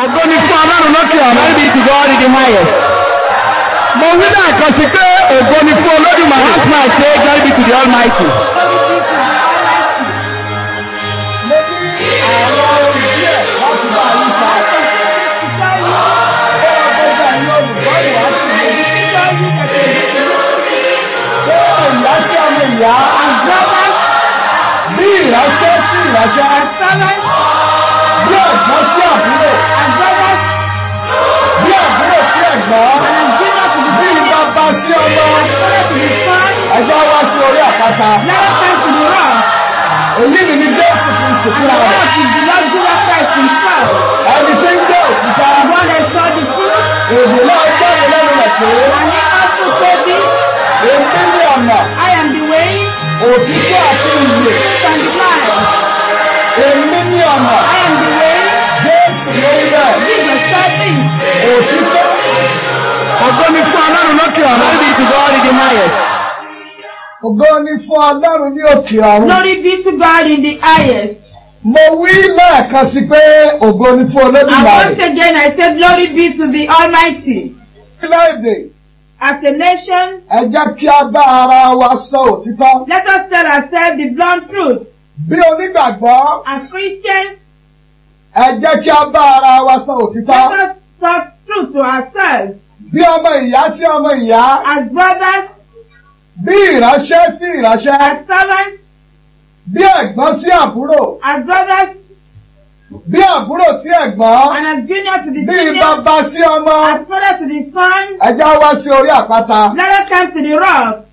ògo ni fún ọlọ́run lókè ọ̀run. Glory be to God in the highest. mo wí náà kan sí pé ògo ni fún olódùmarè. Once I say, glory be to the Almighty. Bí ìránṣẹ́ sí ìránṣẹ́, bí ẹ̀gbọ́n, bí bàbá sí ọmọ, ẹgbẹ́ wá sí orí àpáta. Èyí ni ní Jésù Kristi fúnra rẹ̀. Ẹni tí ń jẹ́ òkúta, èdè náà jáde lẹ́nu rẹ̀ pé, èmi ní ọ̀nà, I am the way, òtítọ́ àti ìyè. truth, and the life. Èmi ní ọ̀nà, I am the way. Jésù ló ń bẹ̀. Jesus said this. Òtítọ́ ògo ni fún ọlọ́run lókè Glory ọ̀run. be to God in the highest. ògo ni fún Ọlọ́run ní òkè ọ̀run. Glory be to God in the highest. Mo wí lẹ́ẹ̀kan sí pé ògo ni fún And Olódùmarè. once again, I say, Glory be to the Almighty. Orílẹ̀-èdè, As a nation, ẹ jẹ́ kí a bá ara wa sọ òtítọ́. let us tell ourselves the blunt truth. Bí onígbàgbọ́, As Christians, ẹ jẹ́ kí a bá ara wa sọ let òtítọ́. us talk truth to ourselves. Bí ọmọ ìyá sí ọmọ ìyá, As brothers, bí ìránṣẹ́ sí ìránṣẹ́, as servants, bí ẹ̀gbọ́n sí àbúrò, as brothers, bí àbúrò sí ẹ̀gbọ́n, and as junior to the bí senior, bàbá sí ọmọ. as father to the son, Ẹ jẹ́ wá sí orí àpáta. let us come to the rock.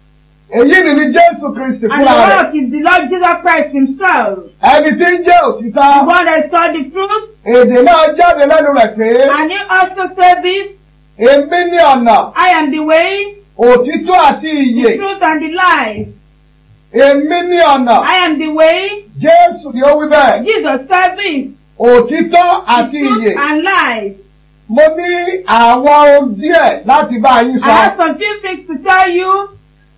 Èyí ni ní Jésù Kristi And the fúnra rẹ̀. rock is the Lord Jesus Christ himself. Ẹni tí ń jẹ́ The òtítọ́. one that called the truth. Èdè náà jáde lẹ́nu rẹ̀ pé And he also said this, èmi ní ọ̀nà, I am the way, òtítọ́ àti the ìyè. truth, and the life. Èmi ní ọ̀nà. I am the way. Jésù ni ó wí bẹ́ẹ̀. Jesus said this, Òtítọ́ the àti truth ìyè. and life. Mo ní àwọn ohun díẹ̀ láti bá yín I sọ. have some few things to tell you,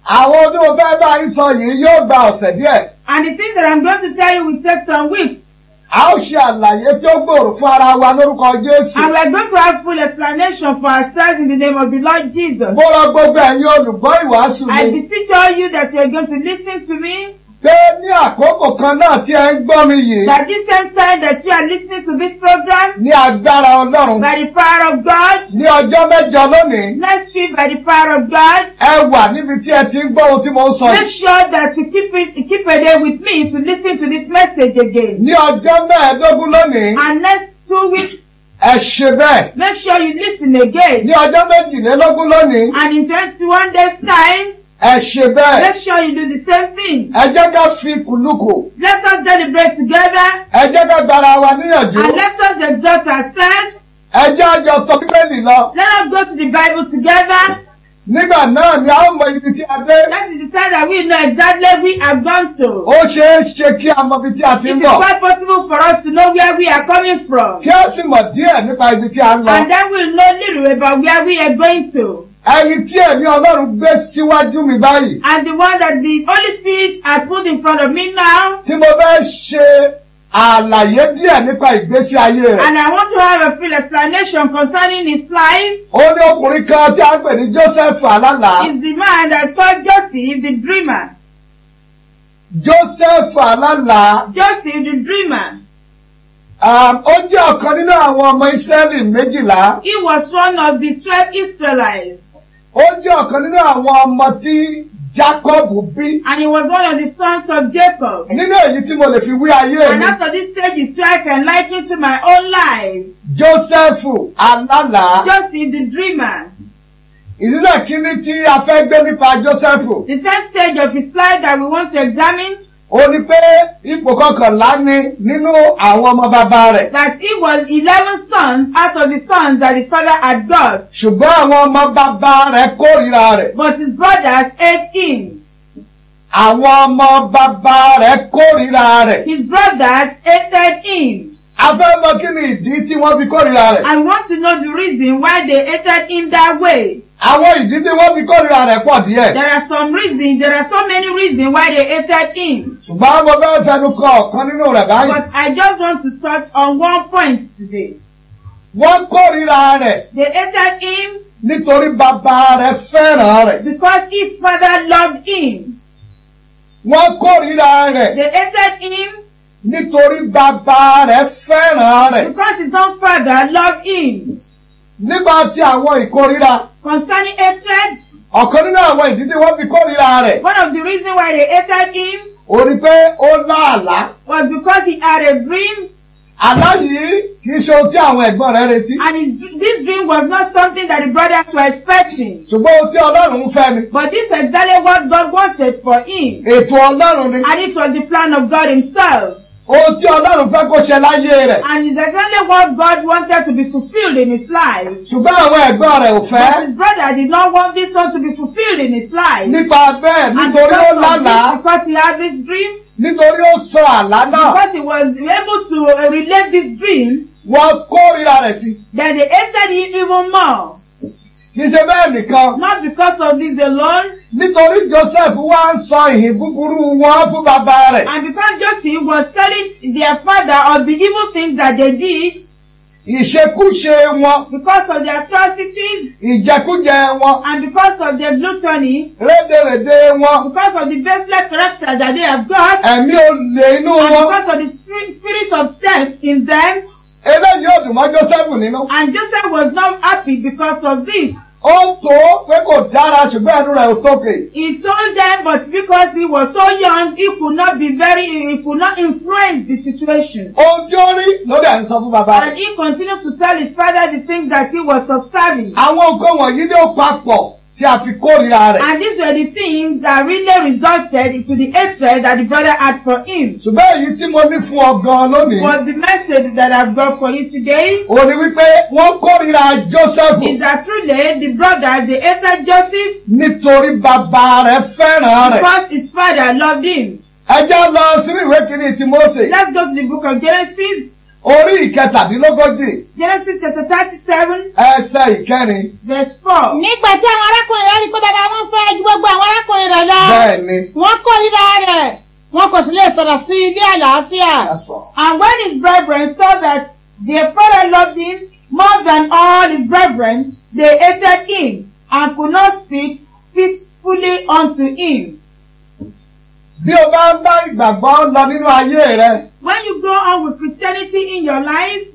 Àwọn tí mo fẹ́ bá yín sọ yìí yóò gba ọ̀sẹ̀ díẹ̀. and the things that I'm going to tell you will take some weeks. A ó ṣe àlàyé tí ó gbòòrò fún ara wa lórúkọ Jésù. And we're going to have full explanation for ourselves in the name of the Lord Jesus. Mo rọ gbogbo ẹ̀yin olùgbọ́ ìwàásù I mi beseech all you that you are going to listen to me, pé ní àkókò kan náà tí ẹ ń gbọ́ mi yìí? That this same time that you are listening to this program, ní agbára Ọlọ́run. By the power of God, ní ọjọ́ mẹ́jọ lónìí. Next week by the power of God, ẹ wà níbi tí ẹ ti ń gbọ́ ohun tí mo ń sọ make sure that you keep it, keep a day with me to listen to this message again. Ní ọjọ́ mẹ́ẹ̀ẹ́dógún lónìí. And next two weeks, ẹ ṣe bẹ́ẹ̀. make sure you listen again. Ní ọjọ́ méjìlélógún lónìí. And in 21 days time, ẹ ṣe bẹ́ẹ̀. make sure you do the same thing. Ẹ jẹ́ ká fi kùlùkù. Let us deliberate together Ẹ jẹ́ ká gbára wa níyànjú. and let us exalt ourselves. Ẹ jẹ́ àjọ tọ Bíbélì lọ. Let us go to the Bible together. Nígbà náà ni a ó mọ ibi tí a dé. That is the time that we know exactly we have gone to. Ó ṣeé ṣe kí a mọ ibi tí a ti It ń is bọ̀. quite possible for us to know where we are coming from. Kí a sì mọ̀ díẹ̀ nípa ibi tí a ń lọ. And then we'll know little about where we are going to. Ẹni tí ẹ̀mí Ọlọ́run gbé síwájú mi báyìí. And the one that the Holy Spirit has put in front of me now. Tí mo fẹ́ ṣe àlàyé díẹ̀ nípa ìgbésí ayé rẹ̀. And I want to have a full explanation concerning his life. Ó ní ọkùnrin kan tí a ń pè ní Joseph Alálà. Is the man that's called Joseph the dreamer. Joseph Alálà Joseph the dreamer. um, ó jẹ́ ọ̀kan nínú àwọn ọmọ Ísírẹ́lì méjìlá. He was one of the twelve Israelites. Ó jẹ́ ọ̀kan nínú àwọn ọmọ tí Jacob bí. And he was one of the sons of Jacob. Nínú èyí tí mo lè fi wí ayé And mi. after this stage is so I can liken to my own life. Joseph Alálà. Joseph the dreamer. Ìdílé kínní tí a fẹ́ gbé nípa Joseph. The first stage of his life that we want to examine Ó ní pé ipò kọkànlá ni nínú àwọn ọmọ bàbá rẹ̀. that he was eleven sons out of the sons that the father had got. Ṣùgbọ́n àwọn ọmọ bàbá rẹ̀ kórìíra rẹ̀. But his brothers hate him. Àwọn ọmọ bàbá rẹ̀ kórìíra rẹ̀. His brothers hated him. A fẹ́ mọ kí ni ìdí tí wọ́n fi kórìíra rẹ̀. I want to know the reason why they hated him that way. Àwọn ìdí tí wọ́n fi kórìíra rẹ̀ pọ̀ díẹ̀. There are some reasons, there are so many reasons why they hated him. Ṣùgbọ́n mo fẹ́ fẹnu kọ ọ̀kan nínú rẹ̀ báyìí. But I just want to touch on one point today. wọ́n kórìíra rẹ̀ They hated him nítorí bàbá rẹ̀ fẹ́ràn rẹ̀. because his father loved him. wọ́n kórìíra rẹ̀ They hated him nítorí bàbá rẹ̀ fẹ́ràn rẹ̀. because his own father loved him. nígbà tí àwọn ìkórìíra Concerning hatred, ọ̀kan nínú àwọn ìdí tí wọ́n fi kórìíra rẹ̀ one of the reasons why they hated him ó rí pé ó lá àlá. was because he had a dream àlá yìí kì í ṣe ohun tí àwọn ẹ̀gbọ́n rẹ̀ retí. and his, this dream was not something that the brothers were expecting. ṣùgbọ́n ohun tí ọlọ́run ń fẹ́ ni. But this is exactly what God wanted for him. ètò ọlọ́run ni. And it was the plan of God himself. Ohun tí ọlọ́run fẹ́ kó ṣe láyé rẹ̀. And it's exactly what God wanted to be fulfilled in his life. ṣùgbọ́n àwọn ẹ̀gbọ́n rẹ̀ ò But fẹ́. his brother did not want this one to be fulfilled in his life. nípa bẹ́ẹ̀ And nítorí ó because of lálàá this, because he had this dream, nítorí ó sọ àlá náà because he was able to relate this dream, wọ́n kórìíra rẹ̀ sí. then they hated him even more. Kì í ṣe bẹ́ẹ̀ nìkan. Not because of this alone, nítorí Joseph wá ń sọ ìhìn búburú wọn fún bàbá rẹ̀. and because Joseph was telling their father of the evil things that they did, ìṣekúṣe wọn because of their atrocities, ìjẹkújẹ wọn and because of their gluttony, rédèrèdè wọn because of the baseless character that they have got, ẹ̀mí olè inú and wọn. because of the spirit of theft in them, eléyìí ò dùn mọ́ Joseph nínú. and Joseph was not happy because of this. ó tó pé kò dára ṣùgbọ́n ẹnu rẹ̀ ò tókè. He told them, but because he was so young, he could not be very, he could not influence the situation. ohun tí ó rí ló dẹ̀ ń sọ fún bàbá And rẹ̀. he continued to tell his father the things that he was observing. àwọn nǹkan wọ̀nyí ní ó papọ̀ tí a fi kórìíra rẹ̀. And these were the things that really resulted into the hatred that the brother had for him. ṣùgbọ́n èyí tí mo ní fún ọ gan lónìí. Was the message that I've got for you today ó ní wípé wọ́n kórìíra Joseph is that truly the brothers, they hated Joseph nítorí bàbá rẹ̀ fẹ́ràn rẹ̀. because his father loved him. ẹ jẹ́ lọ sínú ìwé kìíní ti Mósè Let's go to the book of Genesis, orí ìkẹtàdínlógójì Genesis chapter 37, ẹsẹ̀ ìkẹrin. verse 4. nígbà tí àwọn arákùnrin rẹ̀ rí pé bàbá wọn fẹ́ ju gbogbo àwọn arákùnrin rẹ̀ lọ. bẹ́ẹ̀ ni wọ́n kórìíra rẹ̀ wọn kò sì lè sọ̀rọ̀ sí i ní àlàáfíà. And when his brethren saw that their father loved him more than all his brethren, they hated him and could not speak peacefully unto him. Bí o bá ń bá ìgbàgbọ́ lọ nínú ayé rẹ When you go on with Christianity in your life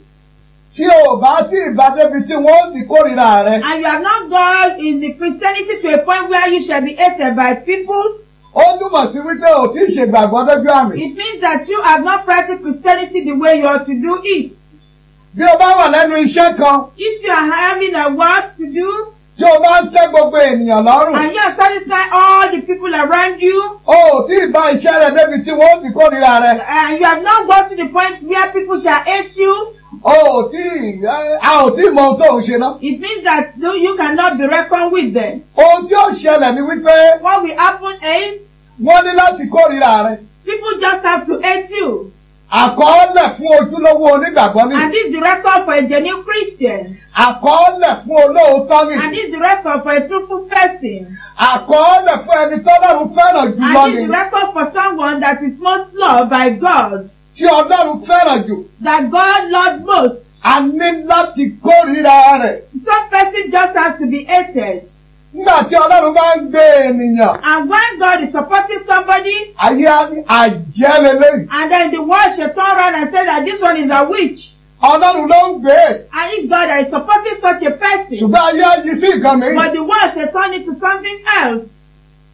tí o bá tí ìbá débi tí wọ́n ti kórìíra rẹ and you have not gone in the Christianity to a point where you shall be hated by people, ó túmọ̀ sí wípé o ì ṣègbàgbọ́ débi àmì. it means that you have not practiced Christianity the way you ought to do it. bí o bá wà lẹ́nu iṣẹ́ kan If you are having a work to do tí o bá ń tẹ́ gbogbo ènìyàn lọ́rùn and you are satisfying all the people around you, o ò tí ì bá iṣẹ́ rẹ débi tí wọ́n ti kórìíra rẹ and you have not got to the point where people shall hate you, o ò tí ì a ò tí ì mọ ohun tó ń ṣe náà. it means that you you cannot be reckoned with them. ohun tí ó ṣẹlẹ̀ ni wípé What will happen is wọ́n ní láti kórìíra rẹ. people just have to hate you. Àkọọ́lẹ̀ fún ojúlówó onígbàgbọ́ ní. And this is the record for a genuine Christian. àkọọ́lẹ̀ fún olóòótọ́ ní. And this is the record for a truthful person. àkọọ́lẹ̀ fún ẹni tọ́lọ́run fẹ́ràn jùlọ And this ní. is the record for someone that is most loved by God. tí ọlọ́run fẹ́ràn jù. That God loved most. a ní láti kórìíra rẹ̀. Some person just has to be hated. Nígbà tí ọlọ́run bá ń gbé ènìyàn. And when God is supporting somebody, ayé àjẹ́ lélẹ́yìn. and then the world shall turn around and say that this one is a witch. ọlọ́run ló ń gbé. And it's God is supporting such a person. ṣùgbọ́n ayé yí sí nǹkan. But the world shall turn it to something else.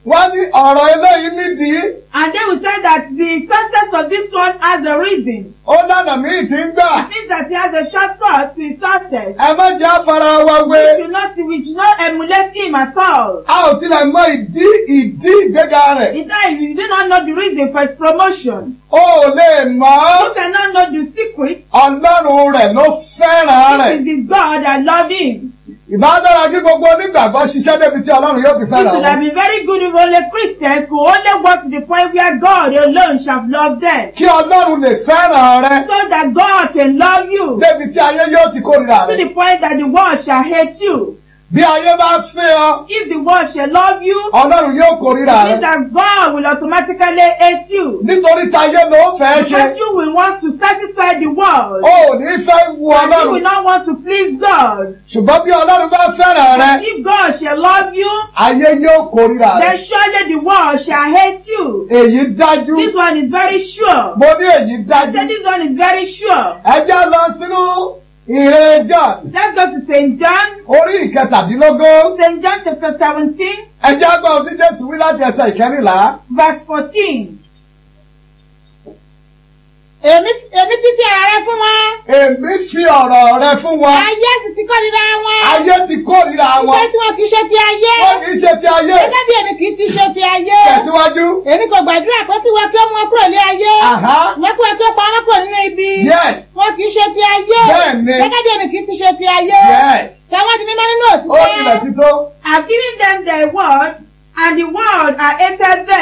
Wọ́n ní ọ̀rọ̀ eléyìí nídìí. And they will say that the success of this one has a reason. ó lànà míì tí ń gbà. It means that he has a shortcut to his success. ẹ má jẹ́ afárá wa We wé. should not, we should not emulate him at all. a ò tilẹ̀ mọ ìdí ìdí ìgbéga rẹ̀. In fact, you do not know the reason for his promotion. o ò lè mọ̀ You cannot know the secret. ọlọ́run rẹ̀ ló fẹ́ràn rẹ̀. It is God that loved him. Ìbá dára kí gbogbo onígbàgbọ́ ṣiṣẹ́ débi tí ọlọ́run yóò It fẹ́ràn would have wọn. been very good if only Christians could only work to the point where God alone shall love them. kí ọlọ́run lè fẹ́ràn rẹ So that God can love you débi tí ayé yóò ti kórìíra to rẹ. the point that the world shall hate you. Bí ayé bá fẹ́ ọ If the world shall love you, ọlọ́run yóò kórìíra it means rẹ that God will automatically hate you. nítorí táyé ló fẹ́ ṣe Because you will want to satisfy the world. o ò ní fẹ́ wu And you will ọlọ́run not want to please God. ṣùgbọ́n bí ọlọ́run bá fẹ́ràn rẹ If God shall love you, ayé yóò kórìíra rẹ then surely the world shall hate you. èyí dájú This one is very sure. mo ní èyí I dájú said this one is very sure. ẹ já lọ sínú ìrìn John Let's go to St. John, orí ìkẹtàdínlógún St. John chapter 17, ẹ gbọ́ ohun tí Jésù wí láti ẹsẹ̀ ìkẹrìnlá verse 14. Èmi èmi ti fi ara rẹ fún wọn. èmi fi ọ̀rọ̀ rẹ fún wọn ayé sì ti kórìíra wọn. ayé ti kórìíra wọn ìfẹ́ tí wọn kì í ṣe ti ayé. wọ́n kì í ṣe ti ayé gẹ́gẹ́ bí èmi kì í ti ṣe ti ayé. tẹ̀síwájú èmi kò gbàdúrà pé kí wọn kí ó mú wọn kúrò lé ayé. Wọn kí wọn kí ó pa wọn kúrò nínú ibi. yes wọn kì í ṣe ti ayé. Bẹ́ẹ̀ni. gẹ́gẹ́ bí èmi kì í ti ṣe ti ayé. yes tẹ̀wọ́n ti mímọ́ nínú ó òtítọ́.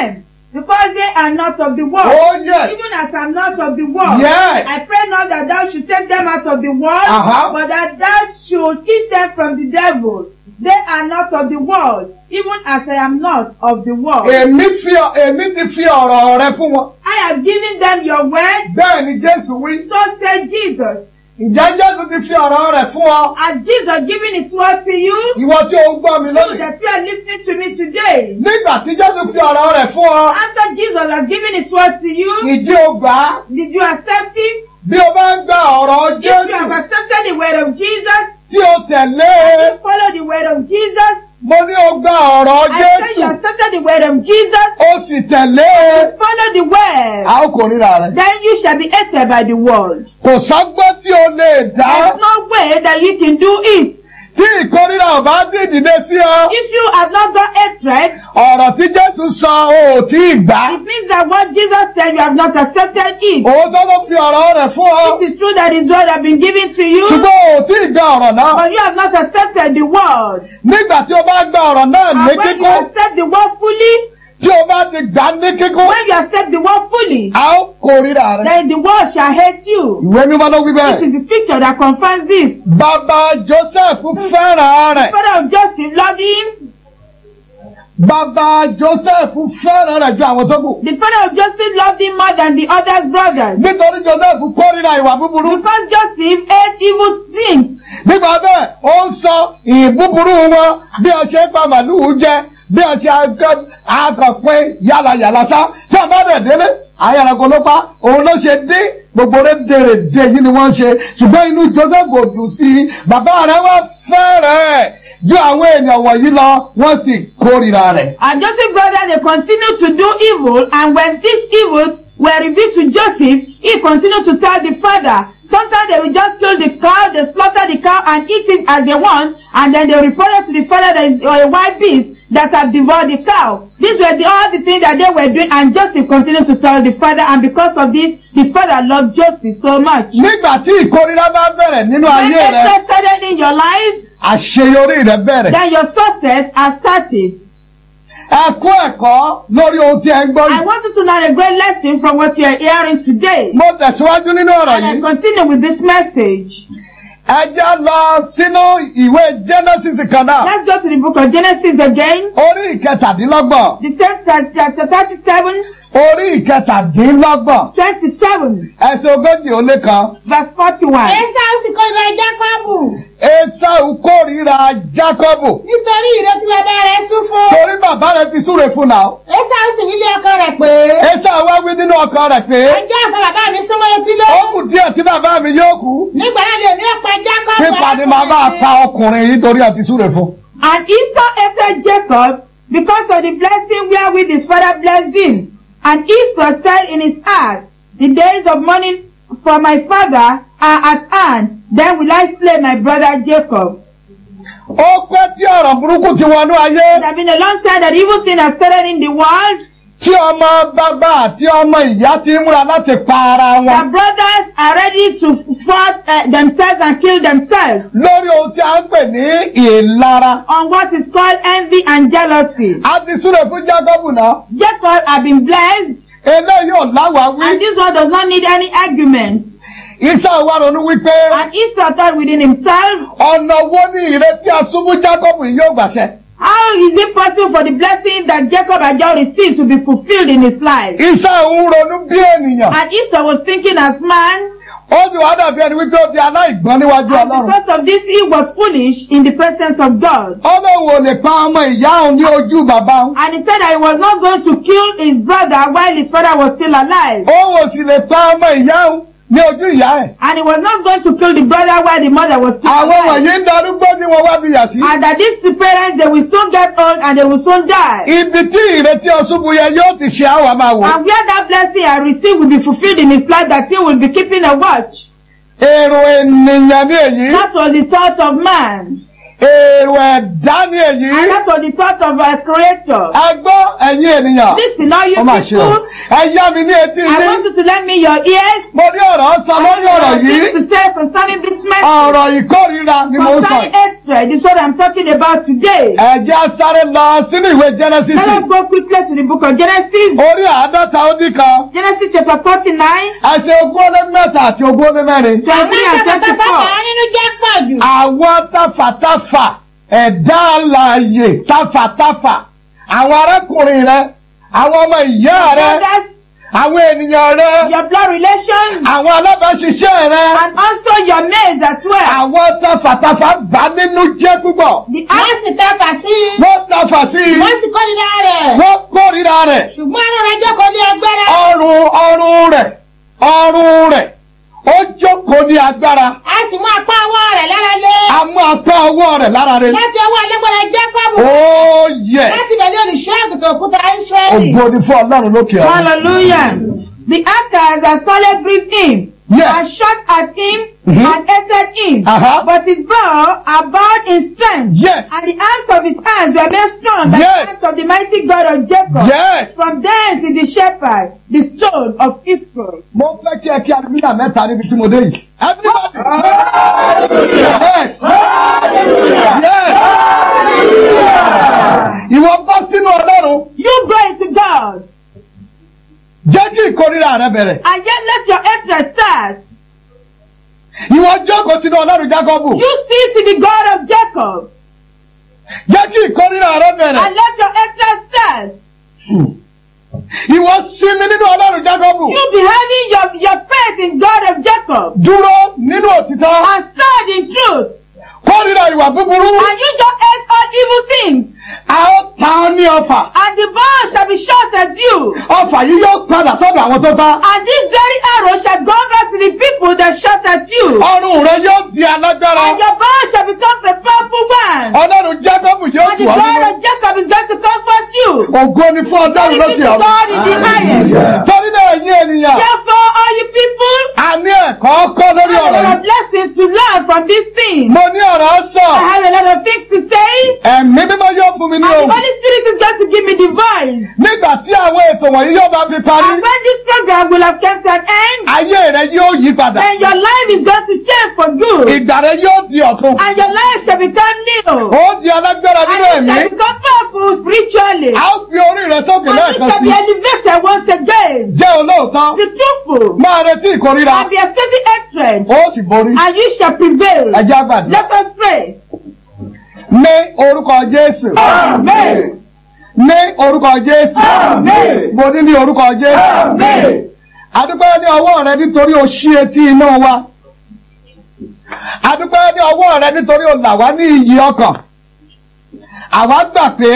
ti because they are not of the world. oh yes Even as I'm not of the world. Yes. I pray not that thou should take them out of the world, Uh-huh. but that thou should keep them from the devil. They are not of the world, even as I am not of the world. èmi fi èmi ti fi ọ̀rọ̀ rẹ fún wọn I have given them your word, ni Jésù wí so said Jesus. Ìjẹ́ Jésù ti fi ọ̀rọ̀ rẹ̀ fún ọ Has Jesus given his word to you? ìwọ tí o ń gbọ́ mi You lónìí you are listening to me today. nígbà tí Jésù fi ọ̀rọ̀ rẹ̀ fún ọ After Jesus has given his word to you, ìdí o gbà á did you accept it? bí o bá ń gba ọ̀rọ̀ If you have Jésù accepted the word of Jesus, tí o tẹ̀lé e follow the word of Jesus. Mo ní o gba ọ̀rọ̀ I say you Jésù accepted the word of Jesus, o sì tẹ̀lé e follow the word. a ó kórìíra rẹ̀ Then you shall be hated by the world. kò sọ́gbọ́n tí o lè dá There's no way that you can do it. Tí ìkórìíra ò bá dì dìde sí ọ. If you have not got hatred, ọ̀rọ̀ tí Jésù sọ o ò tí ì gbà. it means that what Jesus said, you have not accepted it. òótọ́ ló fi ọ̀rọ̀ rẹ̀ fún ọ. It is true that his word has been given to you, ṣùgbọ́n o ò tí ì gba ọ̀rọ̀ náà. But you have not accepted the word. nígbà tí o bá gba ọ̀rọ̀ náà ní And when you kíkún accept the word fully, tí o bá ti gbà ní kíkún when you accept the word fully, a ó kórìíra rẹ̀. then the world shall hate you. ìwé mímọ́ ló wí It is the scripture that confirms this. bàbá Joseph fẹ́ràn rẹ̀. Father of Joseph loved him. bàbá Joseph fẹ́ràn rẹ̀ ju àwọn tó kù. The father of Joseph loved him more than the other brothers. nítorí Joseph kórìíra ìwà búburú. Because Joseph ate evil things. nígbà bẹ́ẹ̀ ó ń sọ ìbúburú wọn bí ọ ṣe ń pa màlúù jẹ bí ọ ṣe akọ̀pin yàlàyàlà sá tí a bá dẹ̀ délé ayàràkọ ló pa òun ló ṣe dé gbogbo rẹ̀ dèrè dé yìí ni wọ́n ṣe ṣùgbọ́n inú Joseph dùn sí bàbá rẹ̀ wá fẹ́rẹ̀ ju àwọn èèyàn wọ̀nyí lọ wọ́n sì kórìíra rẹ̀. And Joseph's brothers, they continued to do evil. And when these evils were revealed to Joseph, he continued to tell the father. Sometimes they will just kill the cow, they slaughter the cow and eat it as they want. And then they reported to the father that is a wild beast that have devoured the cow. These were the, all the things that they were doing. And Joseph continued to tell the father. And because of this, the father loved Joseph so much. nígbà tí ìkórìíra bá bẹ̀rẹ̀ nínú When ayé rẹ̀ hatred started in your life, àṣeyọrí rẹ̀ bẹ̀rẹ̀. then your success has started. ẹ kọ́ ẹ̀kọ́ lórí ohun tí ẹ ń gbọ́ I yìí. want you to learn a great lesson from what you are hearing today. mo tẹ̀síwájú nínú ọ̀rọ̀ And I yìí. continue with this message. Ẹ já lọ sínú ìwé Genesis kan náà. Let's go to the book of Genesis again. orí ìkẹtàdínlọ́gbọ̀n. The same chap- chapter 37, orí ìkẹtàdínlọ́gbọ̀n. 27, ẹsẹ̀ ogójì ó lé kan. verse 41. Esau sì kórìíra Jákọ́bù Esau kórìíra Jákọ́bù. nítorí ìrètí bàbá rẹ̀ sún fún. torí bàbá rẹ̀ ti súre fún náà. Esau sì nílé ọkọ rẹ̀ pé. Esau wá wí nínú ọkàn rẹ̀ pé. Bàbá mi súnmọ́ etí lé. ó kù díẹ̀ tí bàbá mi yóò kú. Nígbà náà lè ní ọ̀pá Jákọ́bù. pípa ni màá bá pa ọkùnrin yìí torí àti súre fún. And Esau hated Jacob because of the blessing wherewith his father blessed him. And Esau said in his heart, The days of mourning for my father are at hand. Then will I slay my brother Jacob. ó pẹ́ tí ọ̀rọ̀ burúkú ti wọnú ayé. It has been a long time that evil thing has started in the world. Tí ọmọ bàbá àti ọmọ ìyá ti múra láti pa ara The wọn. brothers are ready to fight uh, themselves and kill themselves lórí ohun tí a ń pè ní ìlara. on what is called envy and jealousy. a ti súre fún Jákọ́bù náà. Jacob have been blessed eléyìí ò láwàá wí. and this one does not need any argument. Esau wá ronú wípé And Esau thought within himself, ọ̀nà wo ni ìrètí asúnmú Jacob yóò gbàṣẹ. How is it possible for the blessing that Jacob had just received to be fulfilled in his life? Ń ronú bí ènìyàn. And Esau was thinking as man, ó sì wá dàbí ẹni wípé ó di aláìgbọ́n níwájú and Ọlọ́run. because of this he was foolish in the presence of God. Ò lè pa ọmọ ìyá òun ní ojú bàbá òun. And he said that he was not going to kill his brother while his father was still alive. Òun ò sì lè pa ọmọ ìyá òun ní ojú ìyá ẹ̀. And he was not going to kill the brother while the mother was still Àwọn alive. wọ̀nyí ń darúgbó ní wọn wá bí yà sí. And that these parents, they will soon get old and they will soon die. Ibi tí ìrètí ọ̀ṣunbù yẹn yóò ti ṣe àwọn máa wò. And where that blessing I received will be fulfilled in his life, that he will be keeping a watch. Èrò ènìyàn ní èyí. That was the thought of man. Èrò ẹ̀dá ní èyí. And that was the thought of our creator. Ẹ gbọ́ ẹ̀yin ènìyàn. Listen, all you Ó mà ṣe o. people, Ẹ yá mi ní etí I want you to lend me your ears. Mo ní ọ̀rọ̀ sọ lórí ọ̀rọ̀ I have yìí. things to say concerning this message. Ọ̀rọ̀ ìkórìíra ni mo sọ. Concerning hatred is what I'm talking about today. Ẹ jẹ́ sáré lọ sínú ìwé Genesis. Let us go quickly to the book of Genesis. Orí àádọ́ta ó dín kan. Genesis chapter 49, Ẹsẹ̀ ogún ó lé mẹ́ta àti ogún ó lé mẹ́rin. 23 and 24. nínú jẹ́ pọ̀ jù. Àwọn tafàtafà ẹ̀dá alààyè tafàtafà. Àwọn arákùnrin rẹ̀, àwọn ọmọ ìyá rẹ̀, àwọn ènìyàn rẹ̀, your blood relations, àwọn alábàáṣiṣẹ́ rẹ̀. and also your maids as well. Àwọn tafàtafà bà nínú jẹ́ púpọ̀. The wọ́n sì tẹ́fà sí i. Wọ́n tafà sí i. wọ́n sì kórìíra rẹ̀. Wọ́n kórìíra rẹ̀. ṣùgbọ́n àánú rẹ̀ jókòó ní agbára. Ọrùn ọrùn rẹ̀ ọrùn rẹ̀ ó jókòó ní agbára. a sì mú apá ọwọ́ rẹ̀ lára lé. A máa tọ́ ọwọ́ rẹ̀ lára rẹ̀. láti ọwọ́ alágbára Jákọ́bù. Oh yes. láti bẹ̀rẹ̀ olùṣọ́ àgùntàn òkúta Ísírẹ́lì. Ògo ni fún Ọlọ́run lókè ọ̀run. Hallelujah. The actors that solid breathed him Yes. and shot at him Mhm. and hated him. Uh-huh. But his bow abode in strength. Yes. And the arms of his hands were made strong by Yes. the hands of the mighty God of Jacob. Yes. From thence is the shepherd, the stone of Israel. Mo fẹ́ kí ẹ kí aleluya mẹ́ta níbi tí mo dé yìí. Everybody. Yes. Yes. Ìwọ bọ́ sínú Ọlọ́run. You go into God Jẹ́ ìkórìíra rẹ bẹ̀rẹ̀. and yet let your hatred start. Ìwọ jókòó sínú Ọlọ́run Jákọ́bù. You sit in the God of Jacob Jẹ́ kí ìkórìíra rẹ bẹ̀rẹ̀. and let your hatred start. Ìwọ sinmi nínú Ọlọ́run Jákọ́bù. You be having your, your faith in God of Jacob Dúró nínú òtítọ́. and stand in truth. Kórìíra ìwà búburú. And you don't hate all evil things. A ó ta ọ́ ní ọfà. And the bow shall be shot at you. Ọfà yìí yóò padà sọ́dọ̀ àwọn tó bá. And this very arrow shall go back to the people that shot at you. Ọrùn rẹ yóò di alágbára. And your bow shall become a powerful one. Ọlọ́run Jákọ́bù yóò And tù the ọ́ God nínú. of Jacob is going to comfort you. Ògo ni fún Ọlọ́run lókè ọ̀run. God in the highest. Torí náà ẹ̀yin ènìyàn, Therefore, all you people, a ní ẹ̀kọ́ kọ́ lórí blessings to learn from this thing. Mo ní ọ̀rọ̀ sọ. I have a lot of things to say. Ẹ̀mí mímọ́ yóò fún mi ní And the. Holy Spirit is going to give me the voice. Nígbà tí àwọn ètò wọ̀nyí yóò bá fi parí, And when this program will have to an end, ayé rẹ yóò yí padà. then your life is going to change for good. Ìgbà rẹ yóò di ọ̀tun. And your life shall become new. Ó di alágbára nínú And you ẹ̀mí. shall become powerful spiritually. A ó fi orí rẹ sókè And you lẹ́ẹ̀kan shall sí. be elevated once again. Jẹ́ olóòótọ́. Be truthful. Máa retí ìkórira. And be steady hatred. Ó sì borí. And you shall prevail. Ẹ jẹ́ àgbàdo. Let us pray. Ní orúkọ Jésù. Amen. Ní orúkọ Jésù. Amen. Mo ní ní orúkọ Jésù. Amen. Adúpẹ́ ní ọwọ́ rẹ nítorí o ṣí etí iná wa. Adúpẹ́ ní ọwọ́ rẹ nítorí o là wá ní iyì ọkàn. Àwa gbà pé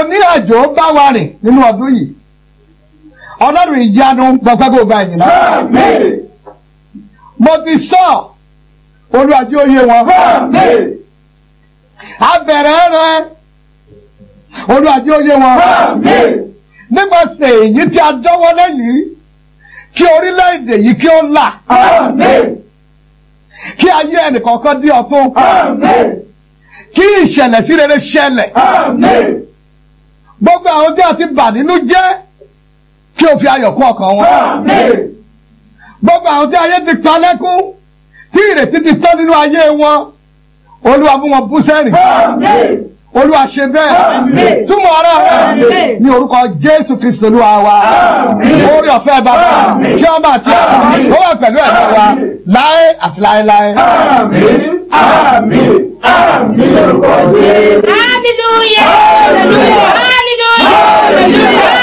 oní àjò bá wa rìn nínú ọdún yìí. Ọlọ́run ìyanu gba ìyìn náà. Mo ti sọ olùwàjú oyè wọn. Abẹ̀rẹ̀ rẹ. Olùwàjú oyè wọn. Nípasẹ̀ èyí tí a dọ́wọ́ lẹ́yìn kí orílẹ̀-èdè yìí kí ó là. Kí ayé ẹnìkọ̀ọ̀kan dí ọ̀tún kí ìṣẹ̀lẹ̀ sí rere ṣẹlẹ̀. Gbogbo àwọn tí a ti bà nínú jẹ́ kí o fi ayọ̀ kún ọkàn wọn. Gbogbo àwọn tí ayé ti pa lẹ́kún tí ìrètí ti tán nínú ayé wọn olúwa mú wọn bú sẹ́rìn. Olúwa ṣe bẹ́ẹ̀. Túmọ̀ ara rẹ̀ ní orúkọ jésù kristu olúwa wa. Orí ọ̀fẹ́ bàbá tí ọba àti ọba ó wà pẹ̀lú ẹ̀mí wa láé àti láéláé. Hallelujah! Hallelujah! Hallelujah! torí pé ayé yìí lọ